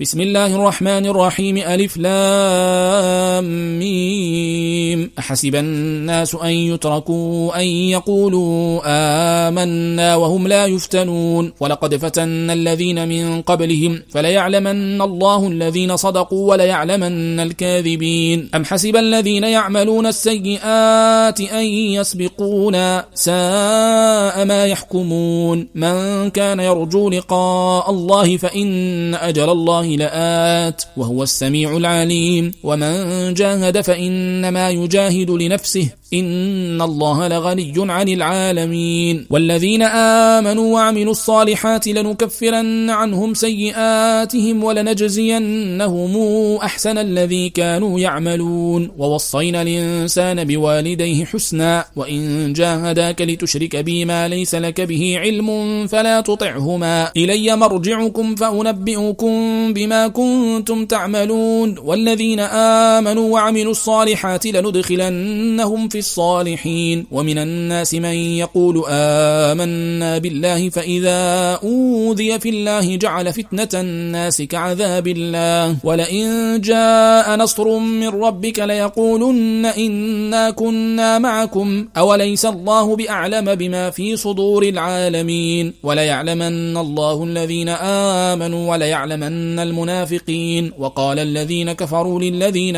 بسم الله الرحمن الرحيم ألف لام ميم. أحسب الناس أن يتركوا أن يقولوا آمنا وهم لا يفتنون. ولقد فتن الذين من قبلهم فليعلمن الله الذين صدقوا وليعلمن الكاذبين. أم حسب الذين يعملون السيئات أن يسبقونا ساء ما يحكمون. من كان يرجو لقاء الله فإن أجل الله لآت وهو السميع العليم. ومن جاهد فإنما يجاهد لنفسه. إن الله لغني عن العالمين والذين آمنوا وعملوا الصالحات لنكفرن عنهم سيئاتهم ولنجزينهم أحسن الذي كانوا يعملون ووصينا الإنسان بوالديه حسنا وإن جاهداك لتشرك بي ما ليس لك به علم فلا تطعهما إلي مرجعكم فأنبئكم بما كنتم تعملون والذين آمنوا وعملوا الصالحات لندخلنهم في الصالحين. ومن الناس من يقول آمنا بالله فإذا أوذي في الله جعل فتنة الناس كعذاب الله. ولئن جاء نصر من ربك ليقولن إنا كنا معكم. أوليس الله بأعلم بما في صدور العالمين؟ وليعلمن الله الذين آمنوا وليعلمن المنافقين. وقال الذين كفروا للذين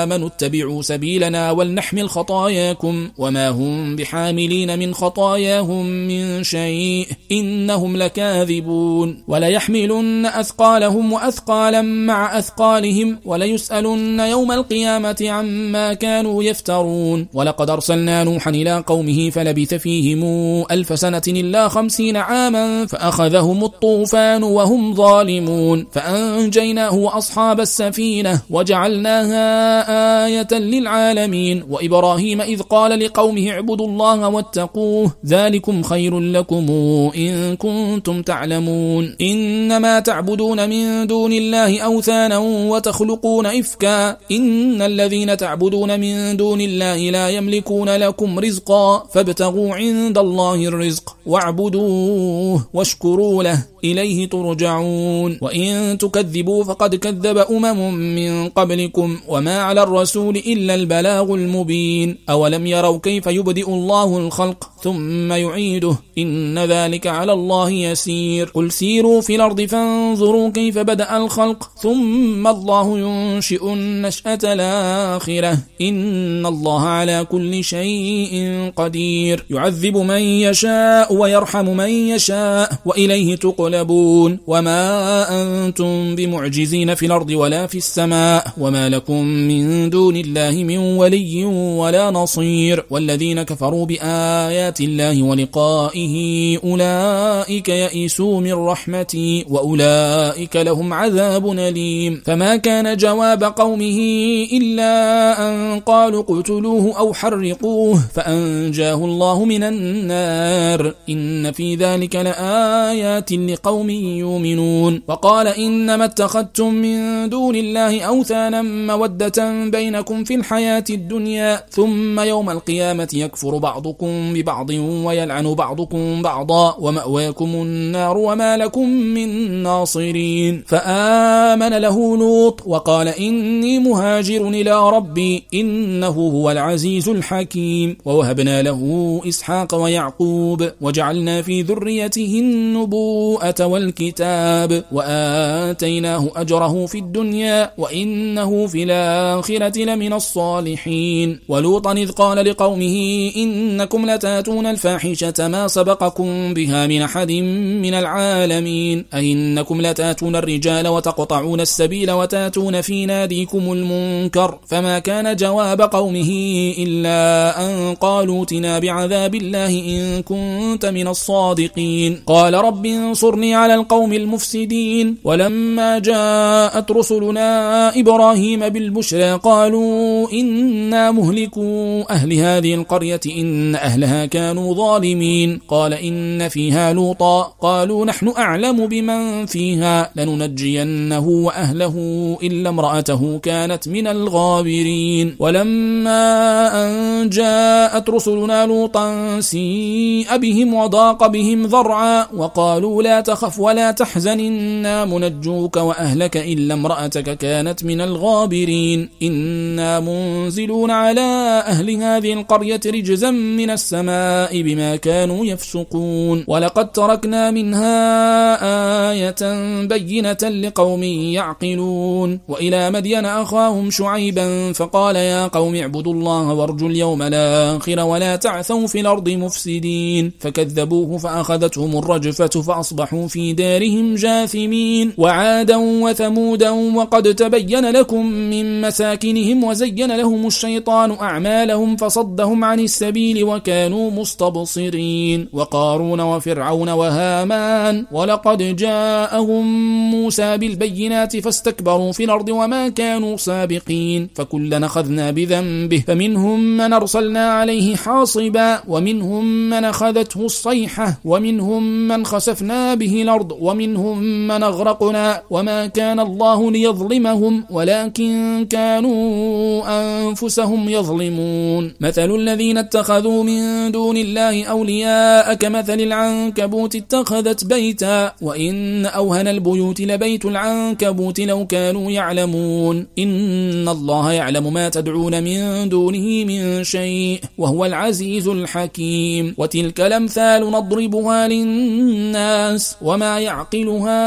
آمنوا اتبعوا سبيلنا ولنحمل خطاياكم وما هم بحاملين من خطاياهم من شيء إنهم لكاذبون وليحملن أثقالهم وأثقالا مع أثقالهم وليسألن يوم القيامة عما كانوا يفترون ولقد أرسلنا نوحا إلى قومه فلبث فيهم ألف سنة إلا خمسين عاما فأخذهم الطوفان وهم ظالمون فأنجيناه وأصحاب السفينة وجعلناها آية للعالمين وإبراهيم إذ قال لقومه اعبدوا الله واتقوه ذلكم خير لكم إن كنتم تعلمون. إنما تعبدون من دون الله أوثانا وتخلقون إفكا. إن الذين تعبدون من دون الله لا يملكون لكم رزقا فابتغوا عند الله الرزق واعبدوه واشكروا له إليه ترجعون. وإن تكذبوا فقد كذب أمم من قبلكم وما على الرسول إلا البلاغ المبين. أولم يروا كيف يبدئ الله الخلق ثم يعيده. إن ذلك على الله يسير. قل سيروا في الأرض فانظروا كيف بدأ الخلق. ثم الله ينشئ النشأة الآخرة. إن الله على كل شيء قدير. يعذب من يشاء ويرحم من يشاء وإليه تقلبون. وما أنتم بمعجزين في الأرض ولا في السماء. وما لكم من دون الله من ولي ولا نصير. والذين كفروا بآيات الله ولقائه أولئك يئسوا من رحمتي وأولئك لهم عذاب أليم. فما كان جواب قومه إلا أن قالوا قتلوه أو حرقوه فأنجاه الله من النار. إن في ذلك لآيات لقوم يؤمنون. وقال إنما اتخذتم من دون الله أوثانا مودة بينكم في الحياة الدنيا ثم يوم القيامة يكفر بعضكم ببعض. ويلعن بعضكم بعضا ومأواكم النار وما لكم من ناصرين. فآمن له لوط وقال إني مهاجر إلى ربي إنه هو العزيز الحكيم. ووهبنا له إسحاق ويعقوب وجعلنا في ذريته النبوءة والكتاب وآتيناه أجره في الدنيا وإنه في الآخرة لمن الصالحين. ولوطا إذ قال لقومه إنكم لتاتون الفاحشة ما سبقكم بها من أحد من العالمين أئنكم لتاتون الرجال وتقطعون السبيل وتاتون في ناديكم المنكر فما كان جواب قومه إلا أن قالوا تنا بعذاب الله إن كنت من الصادقين قال رب انصرني على القوم المفسدين ولما جاءت رسلنا إبراهيم بالبشرى قالوا إنا مهلكوا أهل هذه القرية إن أهلها كانوا كانوا ظالمين. قال إن فيها لوطا. قالوا نحن أعلم بمن فيها. لننجينه وأهله إلا امرأته كانت من الغابرين. ولما أن جاءت رسلنا لوطا سيء بهم وضاق بهم ذرعا وقالوا لا تخف ولا تحزن إنا منجوك وأهلك إلا امرأتك كانت من الغابرين. إنا منزلون على أهل هذه القرية رجزا من السماء. بما كانوا يفسقون. ولقد تركنا منها آية بينة لقوم يعقلون. وإلى مدين أخاهم شعيبا فقال يا قوم اعبدوا الله وارجوا اليوم الآخر ولا تعثوا في الأرض مفسدين. فكذبوه فأخذتهم الرجفة فأصبحوا في دارهم جاثمين. وعادا وثمودا وقد تبين لكم من مساكنهم وزين لهم الشيطان أعمالهم فصدهم عن السبيل وكانوا مستبصرين وقارون وفرعون وهامان ولقد جاءهم موسى بالبينات فاستكبروا في الأرض وما كانوا سابقين فكلنا أخذنا بذنبه فمنهم من أرسلنا عليه حاصبا ومنهم من أخذته الصيحة ومنهم من خسفنا به الأرض ومنهم من أغرقنا وما كان الله ليظلمهم ولكن كانوا أنفسهم يظلمون. مثل الذين اتخذوا من دون الله أولياء كمثل العنكبوت اتخذت بيتا وإن أوهن البيوت لبيت العنكبوت لو كانوا يعلمون. إن الله يعلم ما تدعون من دونه من شيء وهو العزيز الحكيم. وتلك الأمثال نضربها للناس وما يعقلها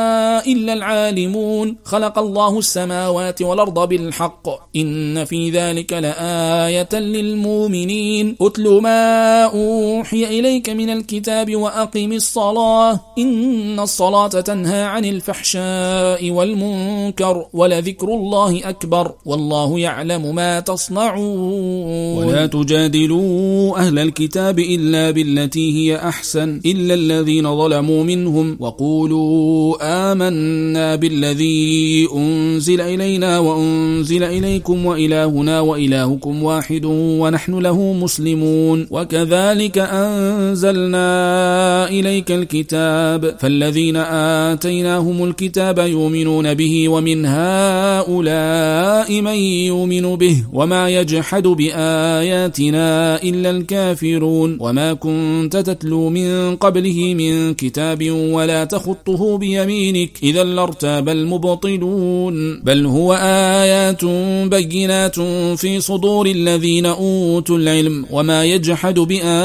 إلا العالمون. خلق الله السماوات والأرض بالحق. إن في ذلك لآية للمؤمنين. أتل ما أوحي إليك من الكتاب وأقم الصلاة. إن الصلاة تنهى عن الفحشاء والمنكر ولذكر الله أكبر والله يعلم ما تصنعون. ولا تجادلوا أهل الكتاب إلا بالتي هي أحسن إلا الذين ظلموا منهم وقولوا آمنا بالذي أنزل إلينا وأنزل إليكم وإلهنا وإلهكم واحد ونحن له مسلمون. وكذلك أنزلنا إليك الكتاب فالذين آتيناهم الكتاب يؤمنون به ومن هؤلاء من يؤمن به وما يجحد بآياتنا إلا الكافرون وما كنت تتلو من قبله من كتاب ولا تخطه بيمينك إذا لارتاب المبطلون بل هو آيات بينات في صدور الذين أوتوا العلم وما يجحد بآياتنا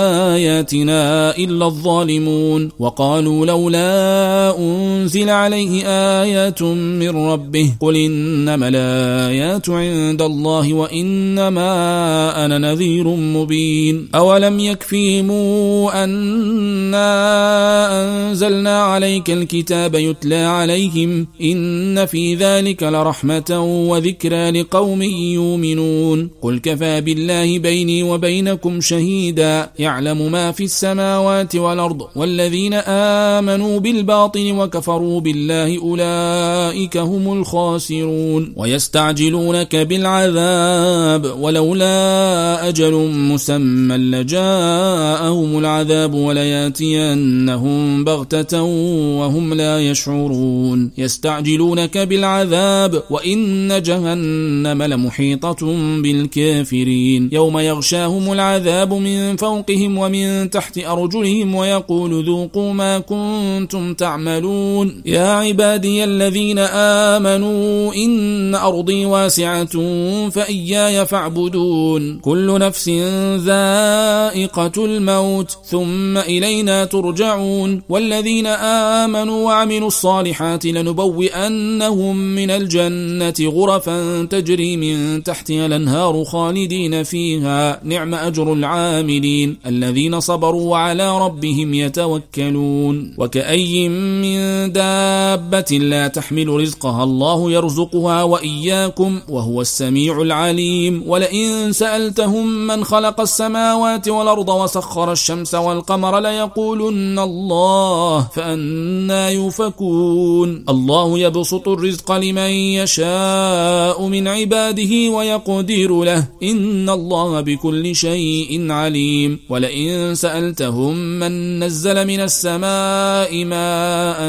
إلا الظالمون وقالوا لولا أنزل عليه آيات من ربه قل إنما الآيات عند الله وإنما أنا نذير مبين أولم يكفيهم أنا أنزلنا عليك الكتاب يتلى عليهم إن في ذلك لرحمة وذكرى لقوم يؤمنون قل كفى بالله بيني وبينكم شهيدا يعلم ما في السماوات والأرض والذين آمنوا بالباطل وكفروا بالله أولئك هم الخاسرون ويستعجلونك بالعذاب ولولا أجل مسمى لجاءهم العذاب ولياتينهم بغتة وهم لا يشعرون يستعجلونك بالعذاب وإن جهنم لمحيطة بالكافرين يوم يغشاهم العذاب من فوقهم ومن تحت أرجلهم ويقول ذوقوا ما كنتم تعملون. يا عبادي الذين آمنوا إن أرضي واسعة فإياي فاعبدون. كل نفس ذائقة الموت ثم إلينا ترجعون. والذين آمنوا وعملوا الصالحات لنبوئنهم من الجنة غرفا تجري من تحتها الأنهار خالدين فيها. نعم أجر العاملين. الذين صبروا وعلى ربهم يتوكلون. وكأي من دابة لا تحمل رزقها الله يرزقها وإياكم وهو السميع العليم. ولئن سألتهم من خلق السماوات والأرض وسخر الشمس والقمر ليقولن الله فأنا يفكون الله يبسط الرزق لمن يشاء من عباده ويقدر له. إن الله بكل شيء عليم. ولئن سألتهم من نزل من السماء ماء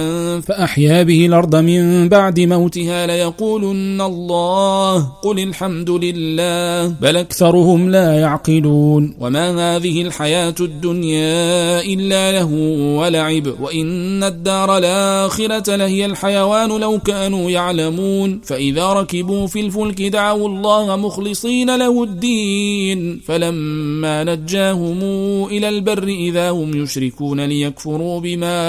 فأحيا به الأرض من بعد موتها ليقولن الله قل الحمد لله بل أكثرهم لا يعقلون وما هذه الحياة الدنيا إلا له ولعب وإن الدار الآخرة لهي الحيوان لو كانوا يعلمون فإذا ركبوا في الفلك دعوا الله مخلصين له الدين فلما نجاهم إلى البر إذا هم يشركون ليكفروا بما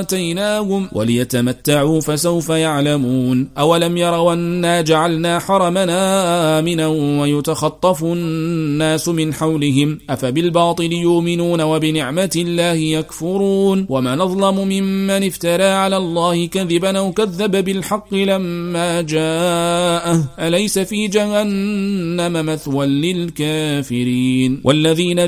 آتيناهم وليتمتعوا فسوف يعلمون. أولم يروا أنا جعلنا حرمنا آمنا ويتخطف الناس من حولهم؟ أفبالباطل يؤمنون وبنعمة الله يكفرون؟ ومن أظلم ممن افترى على الله كذبا أو كذب بالحق لما جاءه. أليس في جهنم مثوى للكافرين؟ والذين